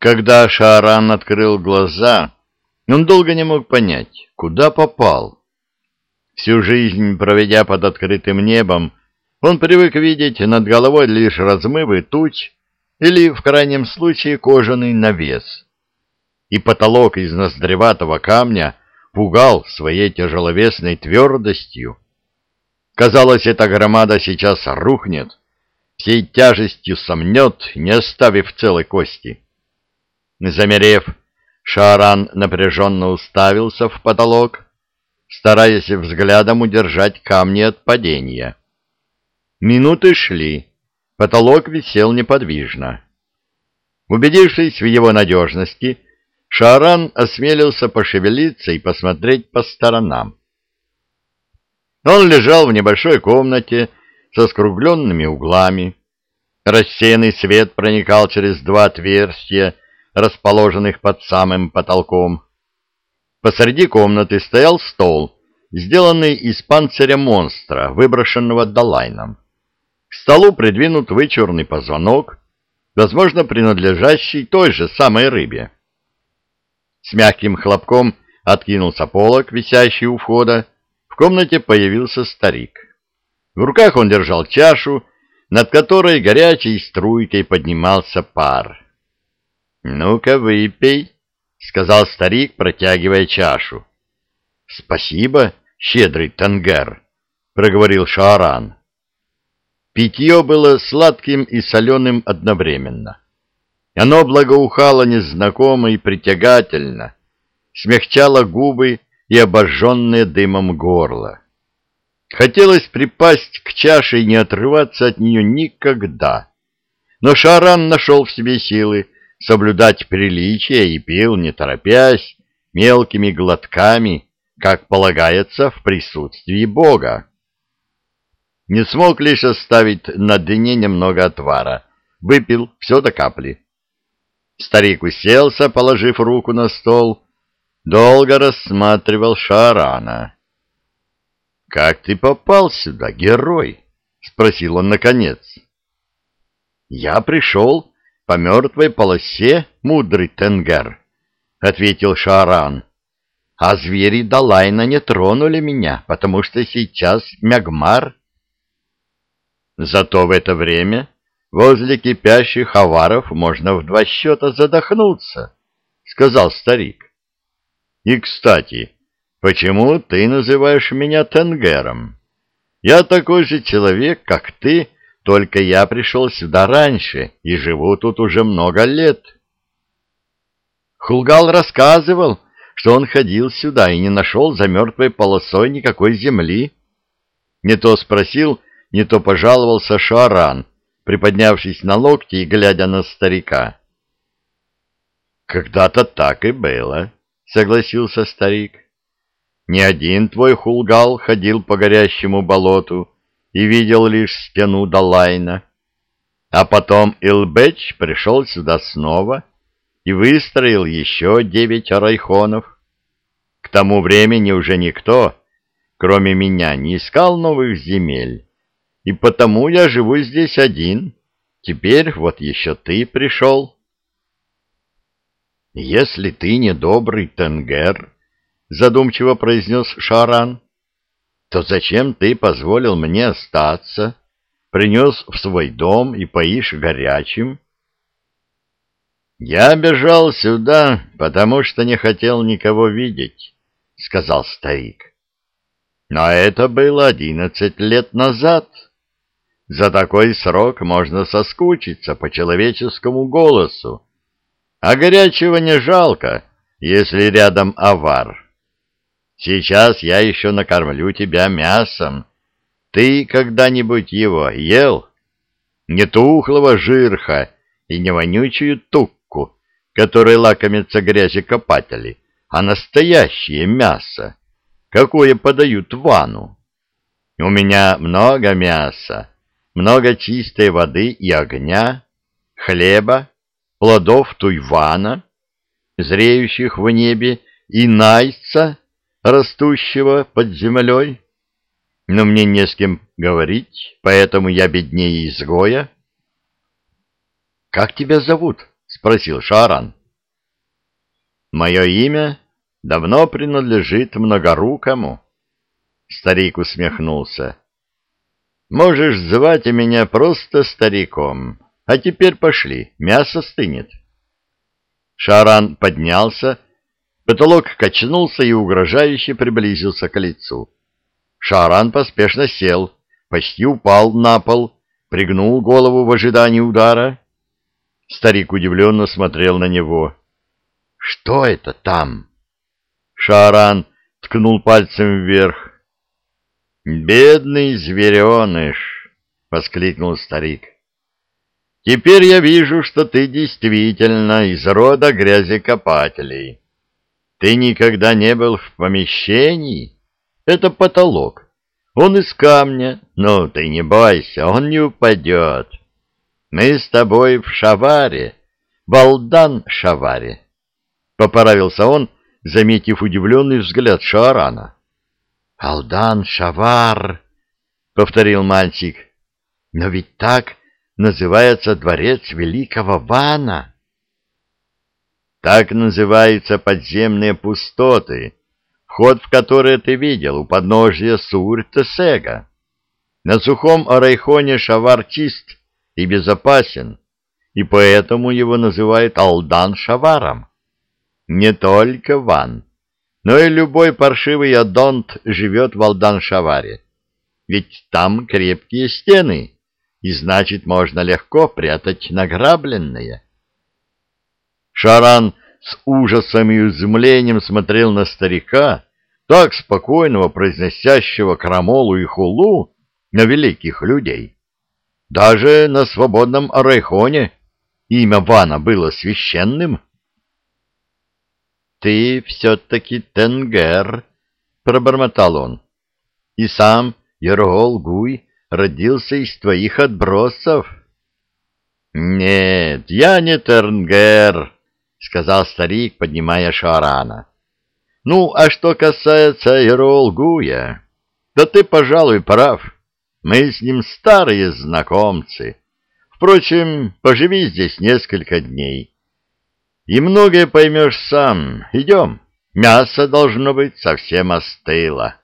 Когда Шааран открыл глаза, он долго не мог понять, куда попал. Всю жизнь, проведя под открытым небом, он привык видеть над головой лишь размывы туч или, в крайнем случае, кожаный навес. И потолок из ноздреватого камня пугал своей тяжеловесной твердостью. Казалось, эта громада сейчас рухнет, всей тяжестью сомнет, не оставив целой кости. Замерев, Шаран напряженно уставился в потолок, стараясь взглядом удержать камни от падения. Минуты шли, потолок висел неподвижно. Убедившись в его надежности, Шаран осмелился пошевелиться и посмотреть по сторонам. Он лежал в небольшой комнате со скругленными углами. Рассеянный свет проникал через два отверстия, расположенных под самым потолком. Посреди комнаты стоял стол, сделанный из панциря монстра, выброшенного Далайном. К столу придвинут вычурный позвонок, возможно, принадлежащий той же самой рыбе. С мягким хлопком откинулся полок, висящий у входа. В комнате появился старик. В руках он держал чашу, над которой горячей струйкой поднимался пар. «Ну-ка, выпей», — сказал старик, протягивая чашу. «Спасибо, щедрый тангар», — проговорил Шааран. Питье было сладким и соленым одновременно. Оно благоухало незнакомо и притягательно, смягчало губы и обожженное дымом горло. Хотелось припасть к чаше и не отрываться от нее никогда. Но Шаран нашел в себе силы соблюдать приличие и пил, не торопясь, мелкими глотками, как полагается в присутствии Бога. Не смог лишь оставить на дне немного отвара, выпил все до капли. Старик уселся, положив руку на стол, долго рассматривал Шарана. — Как ты попал сюда, герой? — спросил он наконец. — Я пришел по мертвой полосе, мудрый Тенгер, — ответил Шаран. — А звери Далайна не тронули меня, потому что сейчас Мягмар. Зато в это время Возле кипящих аваров можно в два счета задохнуться, — сказал старик. — И, кстати, почему ты называешь меня Тенгером? Я такой же человек, как ты, только я пришел сюда раньше и живу тут уже много лет. Хулгал рассказывал, что он ходил сюда и не нашел за мертвой полосой никакой земли. Не то спросил, не то пожаловался Шаран, приподнявшись на локти и глядя на старика. «Когда-то так и было», — согласился старик. «Не один твой хулгал ходил по горящему болоту и видел лишь стену Далайна. А потом Илбеч пришел сюда снова и выстроил еще девять райхонов. К тому времени уже никто, кроме меня, не искал новых земель» и потому я живу здесь один. Теперь вот еще ты пришел. Если ты не добрый Тенгер, задумчиво произнес Шаран, то зачем ты позволил мне остаться, принес в свой дом и поишь горячим? Я бежал сюда, потому что не хотел никого видеть, сказал старик. Но это было одиннадцать лет назад. — за такой срок можно соскучиться по человеческому голосу. А горячего не жалко, если рядом авар. Сейчас я еще накормлю тебя мясом. Ты когда-нибудь его ел? Не тухлого жирха и не вонючую тукку, которой лакомятся грязекопатели, а настоящее мясо, какое подают вану. У меня много мяса много чистой воды и огня, хлеба, плодов туйвана, зреющих в небе, и найца, растущего под землей. Но мне не с кем говорить, поэтому я беднее изгоя. — Как тебя зовут? — спросил Шаран. Мое имя давно принадлежит многорукому. Старик усмехнулся. Можешь звать меня просто стариком. А теперь пошли, мясо стынет. Шаран поднялся, потолок качнулся и угрожающе приблизился к лицу. Шаран поспешно сел, почти упал на пол, пригнул голову в ожидании удара. Старик удивленно смотрел на него. «Что это там?» Шаран ткнул пальцем вверх. «Бедный звереныш!» — воскликнул старик. «Теперь я вижу, что ты действительно из рода грязекопателей. Ты никогда не был в помещении? Это потолок. Он из камня, но ты не бойся, он не упадет. Мы с тобой в Шаваре, Балдан-Шаваре». Поправился он, заметив удивленный взгляд Шаарана. «Алдан Шавар», — повторил мальчик. «Но ведь так называется дворец великого Вана». «Так называются подземные пустоты, вход в которые ты видел у подножья Сур-Тесега. На сухом Арайхоне Шавар чист и безопасен, и поэтому его называют Алдан Шаваром. Не только Ван» но и любой паршивый адонт живет в Алдан-Шаваре. Ведь там крепкие стены, и значит, можно легко прятать награбленное. Шаран с ужасом и изумлением смотрел на старика, так спокойного произносящего крамолу и хулу на великих людей. Даже на свободном Арайхоне имя Вана было священным. — Ты все-таки Тенгер, — пробормотал он. — И сам Ерол Гуй родился из твоих отбросов. — Нет, я не Тенгер, — сказал старик, поднимая Шарана. — Ну, а что касается Ерол Гуя, то ты, пожалуй, прав. Мы с ним старые знакомцы. Впрочем, поживи здесь несколько дней. — и многое поймешь сам. Идем. Мясо, должно быть, совсем остыло.